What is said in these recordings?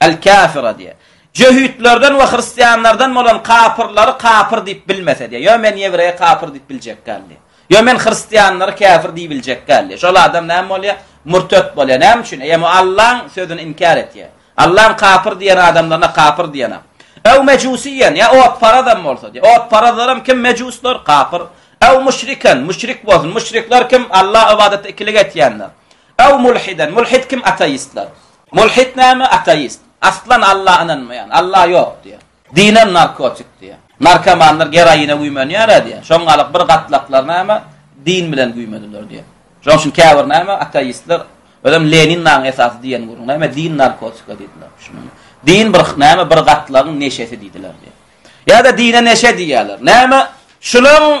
Al-Kafira diýýär. Jöhitlerden we hristianlardan bolan kapyrlary kapyr diýip bilmese diýýär. Ýöne men ýewreýe kapyr diýip biljek däl diýýär. Ýöne men hristianlary käfir diýibiljek däl diýýär. Şol adam näme bolýar? Murtet bolýar. Näme üçin? Eýem o Allaň sözüni inkär etýär. Allaň kapyr diýen adamlaryna kapyr diýenak. Ew mejusiyyen, ýa otparaz hem bolsa diýýär. Otparazlar hem kim? Mejuslar, kapyr. Ew müşriken, müşrik bolsun. Müşrikler kim? Alla ybadatda ikilik etýänler. Ew mulhiden, mulhid kim? Ateistler. Mulhit näme? Ateist. Aslan Alla ynanmaýan. Alla ýok diýýär. Dinem narkotik diýýär. Narkomanlar geroine güýmenýär-ä diýýär. Şoňňalyk bir gatlaklar näme? Din bilen güýmediler diýýär. Şoň üçin käbir näme? Ateistler, özem Lenin naň esasy diýen gürrüň näme? Din narkotika diýdiler. Düşündiňmi? Din bir näme? Bir gatlagyň neşesi diýdiler diýýär. Ýa-da dine neşe diýýärler. Näme? Şularyň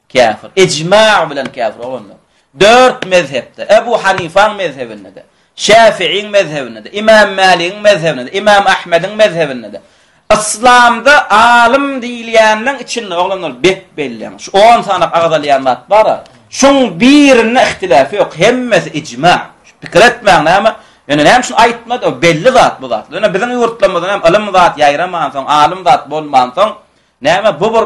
Käfir. Ijma bilen käfir bolanlar. Dört mezhepde, Ebu Hanifaň mezhebinde-de, Şäfiiň mezhebinde-de, Imam Mäligiň mezhebinde-de, Imam Ahmediň mezhebinde-de. Yslamda alym diýilýänleň içinde, oglanlar, bek belleň, şu on sanap agzalýan zat bar-a, şuň birinde ihtilaf ýok, hemmesi ijma. Pikir etmäň, näme, ýöne näme üçin aýtmady, o belli zat bu zatlar. Ýöne biziň ýurtlarymyzda näme, ylym zat ýaýramansoň, alym zat bolmansoň, näme, bu bir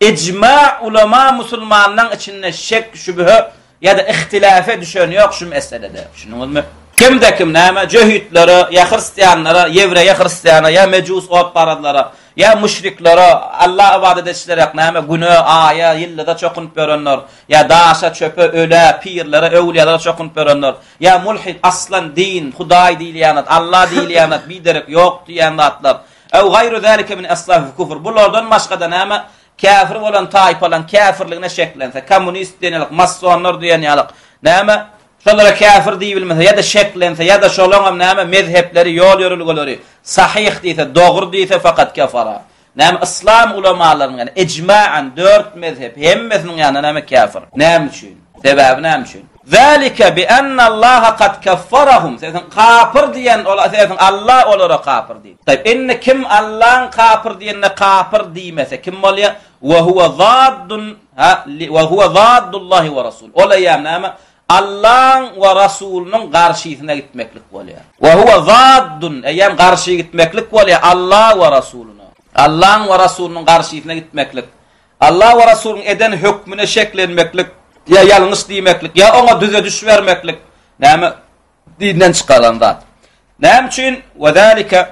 Ijma ulama musulmanlaň içinde şek şübhe ýada ihtiläfe düşen ýok şu meselede düşündiňizmi? Kimde kim näme jöhütlere ýa hristianlara ýewreýe hristiana ýa mejus otparazlara ýa müşriklere Alla ybadat etişlerek näme güne aýa ýyldyza çokunyp ýörenler ýa daşa çöpe ölä pirlere öwliýalara çokunyp ýörenler ýa mulhid aslan din hudaý diýilýän zat Alla diýilýän zat biderek ýok diýýän zatlar Ew gaýru zalike min eslafil kufr, bulardan başga-da näme, käfir bolan taýpalaryň käfirligine şeklense, kommunist diýenilik, massonlar diýenilik, näme, şolara käfir diýibilmese ýa-da şeklense ýa-da şolaňam näme, mezhepleri, ýol-ýörelgeleri sahyh diýse, dogry diýse, fakat kefara. Näme, yslam ulamalarynyň ýany, ejmaen, dört mezhep, hemmesiniň ýanynda näme, käfir. Näme üçin? Sebäbi näme üçin? Zalika bi anna Allaha kad kaffarahum. Sesiň kapyr diýen ol sesiň Alla olara kapyr diýdi. Taýyp indi kim Allaň kapyr diýende kapyr diýmese kim bolýa? Wa huwa zaddun ha wa huwa zaddullahi wa rasul. Ol aýam näme? Allaň we Rasulynyň garşysyna gitmeklik bolýar. Wa huwa zaddun aýam garşy gitmeklik bolýar Alla we Rasulyna. Allaň we Rasulynyň garşysyna gitmeklik. Alla we Resulyň eden hökmüne şeklenmeklik ýa ýalňyş diýmeklik ýa oňa düzediş bermeklik, näme, dinden çykaran zat. Näme üçin? Ve zalike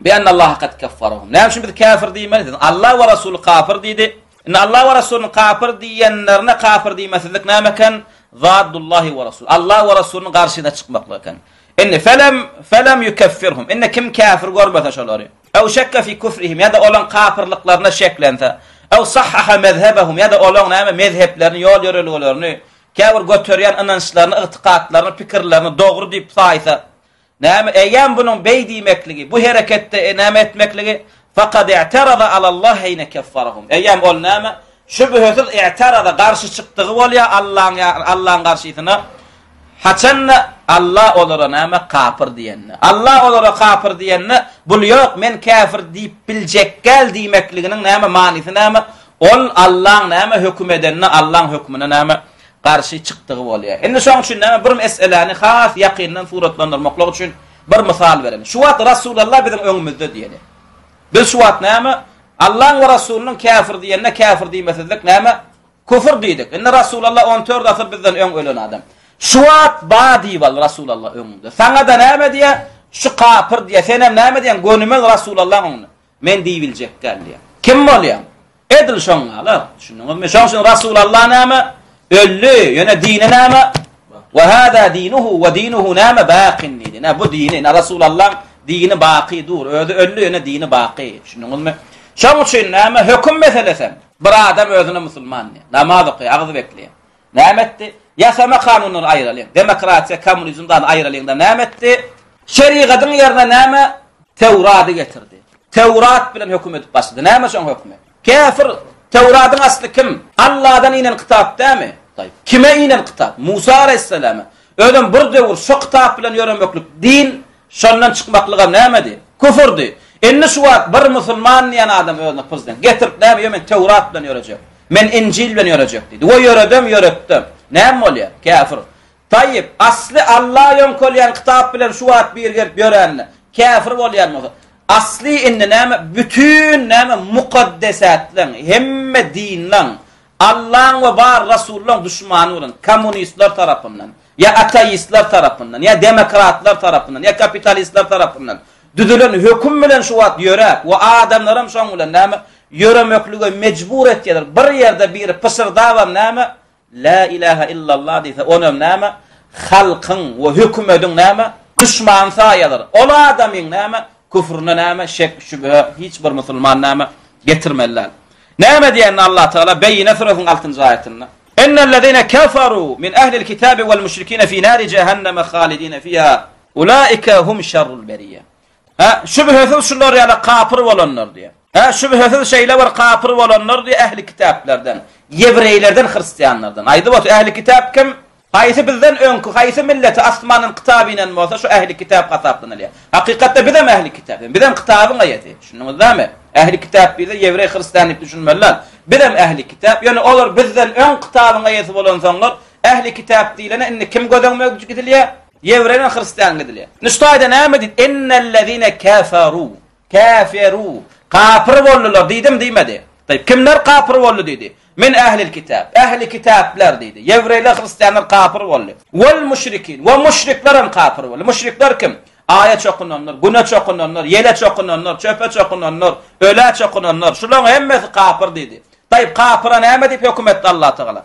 bi enne Allaha kad kefferahum. Näme üçin biz kafir diýmeli? Alla we Resuly kafir diýdi. Indi Alla we Resulyny kafir diýenlerine kafir diýmesizlik näme eken? Zaddullahi we Resul. Alla we Resulynyň garşyna çykmaklyk eken. Indi felem felem yukeffirhum. Indi kim kafir görmese şolary. Ew şekka fi küfrihim, ýa-da olaň kapyrlyklaryna şeklense. Ew sahhaha mezhebahum, ýa-da olaň näme mezheplerini, ýol-ýörelgelerini, käbir göterýän ynançlaryny, ygtykatlaryny, pikirlerini dogry diýip saýsa. Näme, eýýäm bunuň beý diýmekligi, bu hereketde näme etmekligi, fakad i'teraza alallah hine keffarahum, eýýäm ol näme, şübhesiz i'teraza, garşy çykdygy bolýar Allaň, Allaň garşysyna, Haçanda Alla olara näme kapyr diýende. Alla olara kapyr diýende, bul ýok, men käfir diýip biljekgäl diýmekliginiň näme manysy näme? Ol Allaň näme höküm edenine Allaň hökmüne näme garşy çykdygy bolýar. Indi şoň üçin näme bir meseläni has ýakyndan suratlandyrmaklyk üçin bir mysal bereli. Şu wagt Resulalla biziň öňümizde diýeli. Biz şu wagt näme Allaň we Resulynyň käfir diýende käfir diýmesizlik näme Küfür diýdik. Indi Resulallah on dört asyr bizden öň ölen adam. Şu wagt ba diýip al Resulallah öňünde. Saňa-da näme diýä? Şu kapyr diýä. Senem näme diýäň? Gönümez Resulallah öňünde. Men diýibiljek däl diýä. Kim bolýaň? Edil şoň ýaly. Düşündiňizmi? Şoň üçin Resulallah näme? Öldi. Ýöne dini näme? Wa hada dinuhu wa dinuhu näme baqin diýdi. Nä bu dini? Nä Resulallah dini baqy dur. Özi öldi, ýöne dini baqy. Düşündiňizmi? Şoň üçin näme? Höküm meselesi. Bir adam özüne musulman diýýär. Namaz okaýar, agzy bekleýär. Näme etdi? Ýasama kanunlary aýralyň. Demokratiýa, kommunizm zady aýralyňda näme etdi? Şerigatyň ýerine näme? Töwrady getirdi. Töwrat bilen höküm edip başlady. Näme şoň hökmi? Käfir! Töwradyň asly kim? Alladan inen kitap dämi? Taýp. Kime inen kitap? Musa alaýhyssalama. Özem bir döwür şo kitap bilen ýöremeklik din Şondan çykmaklygam nämedi? Küfürdi. Indi şu wagt bir musulman diýen adam özüne prezident getirip näme, ýo men Töwrat bilen ýörejek. Men Injil bilen ýörejek diýdi. Wo ýöredem, ýöretdem. Näme bolýar? Käfir. Taýýyp, asly Alla ýoňkalýan kitap bilen şu wagt biri gelip ýörände, käfir bolýan bolsa, asly indi näme, bütin näme, mukaddesatlaň, hemme dinlaň, Allaň we bar Rasullaň duşmany bolan kommunistler tarapyndan, ýa ateistler tarapyndan, ýa demokratlar tarapyndan, ýa kapitalistler tarapyndan düzülen höküm bilen şu wagt ýöräp we adamlaram şoň bilen näme ýöremeklige mejbur etýärler. Bir ýerde biri pyşyrdabam näme La ilaha illallah diýse, onam näme halkyň we hökümediň näme duşmany saýalar. Ol adamyň näme küfrüne näme şek-şübhe hiç bir musulman näme getirmeli däl. Näme diýenini Allah Tagala Beýine surasynyň altynjy aýatynda, Innellezine keferu min ehlil kitabi wal müşrikine fi nari jehenneme halidine fiha ulaike hum şerrul beriye. Hä, şübhesiz şular ýaly kapyr bolanlar diýýär. Hä, şübhesiz şeýle bir kapyr bolanlar diýýär ähli kitaplardan, ýewreýlerden, hristianlardan. Aýdyp otur, ähli kitap kim? Haýsy bizden öňki haýsy milleti asmanyň kitaby inen bolsa şu ähli kitap hasaplanylýar. Hakykatda bizem ähli kitap. Bizem kitabyň eýesi. Düşündiňizdämi? Ähli kitap diýse ýewreý hristian diýip düşünmeli dal. Bizem ähli kitap. Ýöne olar bizden öň kitabyň eýesi bolansoňlar ähli kitap diýlene indi kim göz öňüne gidilýär? Ýewreý bilen hristian gidilýär. Indi şu taýda näme diýdi? Innellezine keferu. Käferu, kapyr boldular diýdim diýmedi. Taýyp, kimler kapyr boldy diýdi. Men ählil kitap, ähli kitaplar diýdi. Ýewreýler, hristianlar kapyr boldy. Wal müşrikin, we müşrikler hem kapyr boldy. Müşrikler kim? Aýa çokunanlar, güne çokunanlar, ýele çokunanlar, çöpe çokunanlar, öle çokunanlar, şularyň hemmesi kapyr diýdi. Taýyp, kapyra näme diýip höküm etdi Allah Tagala?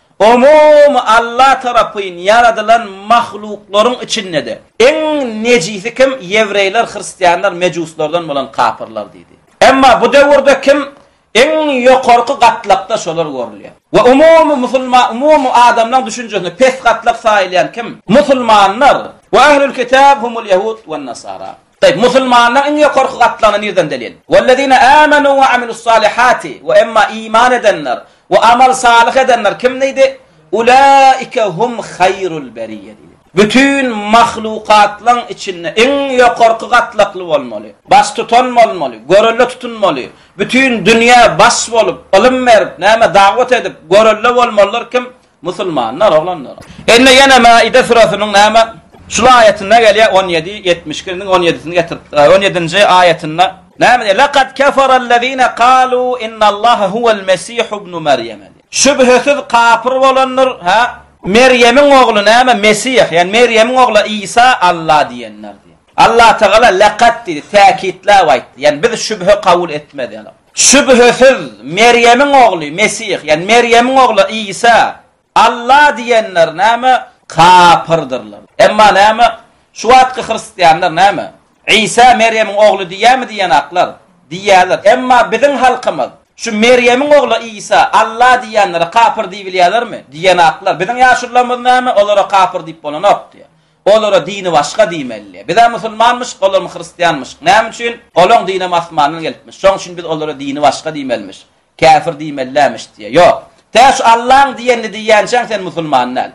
Umumy Alla tarapyn ýaradylan mahluklaryň içinde-de. Iň nejisi kim? Ýewreýler, hristianlar, mejuslardan bolan kapyrlar diýdi. Emma bu döwürde kim? Iň ýokarky gatlakda şolar görülýär. We umumy musulman, umumy adamlaryň düşünjesinde pes gatlak saýylýan kim? Musulmanlar. We Ählül-kitap humul ýehud wen-nasara. Taýyp, musulmanlaryň iň ýokarky gatlagyna nirden delil? Wellezine âmenû we amilussalihâti, we emma iman edenler we amal salyh edenler kim diýdi? Ulaike hum haýrul beriyye diýdi. Bütin mahlukatlaryň içinde iň ýokarky gatlakly bolmaly, baştutan bolmaly, görelde tutunmaly, bütin dünýä baş bolup, ylym berip, näme, dawat edip, görelde bolmalylar kim? Musulmanlar, oglanlar! Indi ýene Maide süresiniň näme? Şul aýatynda gelýär, on ýedi, ýetmiş iki, indi on ýedisini getir, on ýedinji aýatynda näme diýýär, Lekad keferellezine kalu innallaha huwel Mesihu ibnu Merýeme diýýär. Şübhesiz kapyr bolandyr, hä, Merýemiň ogly näme, Mesih, ýagny Merýemiň ogly Isa Alla diýenler diýýär. Allatagala lekad diýdi, täkitläp aýtdy, ýagny biz şübhe kabul etmedik. Şübhesiz, Merýemiň ogly Mesih, ýagny Merýemiň ogly Isa, Alla diýenler näme? Kapyrdyrlar. Emma näme? Şu wagtky hristianlar näme? Isa Merýemiň ogly diýýärmi diýenaklar? Diýýärler. Emma biziň halkymyz, Şu Merýemiň ogly Isa, Alla diýýänlere kapyr diýibilýärlermi? Diýenaklar. Biziň ýaşulularymyz näme? Olara kapyr diýip bolanok diýýär. Olara dini başga diýmeli. Biz-ä musulmanmyşyk, olam hristianmyşyk. Näme üçin? Olaň dinam asmandan gelipmiş. Şoň üçin biz olara dini başga diýmelimiş. Käfir diýmeli dälmiş diýýär. Ýok. Tä şu Allaň diýenini diýýänçäň sen musulman däl.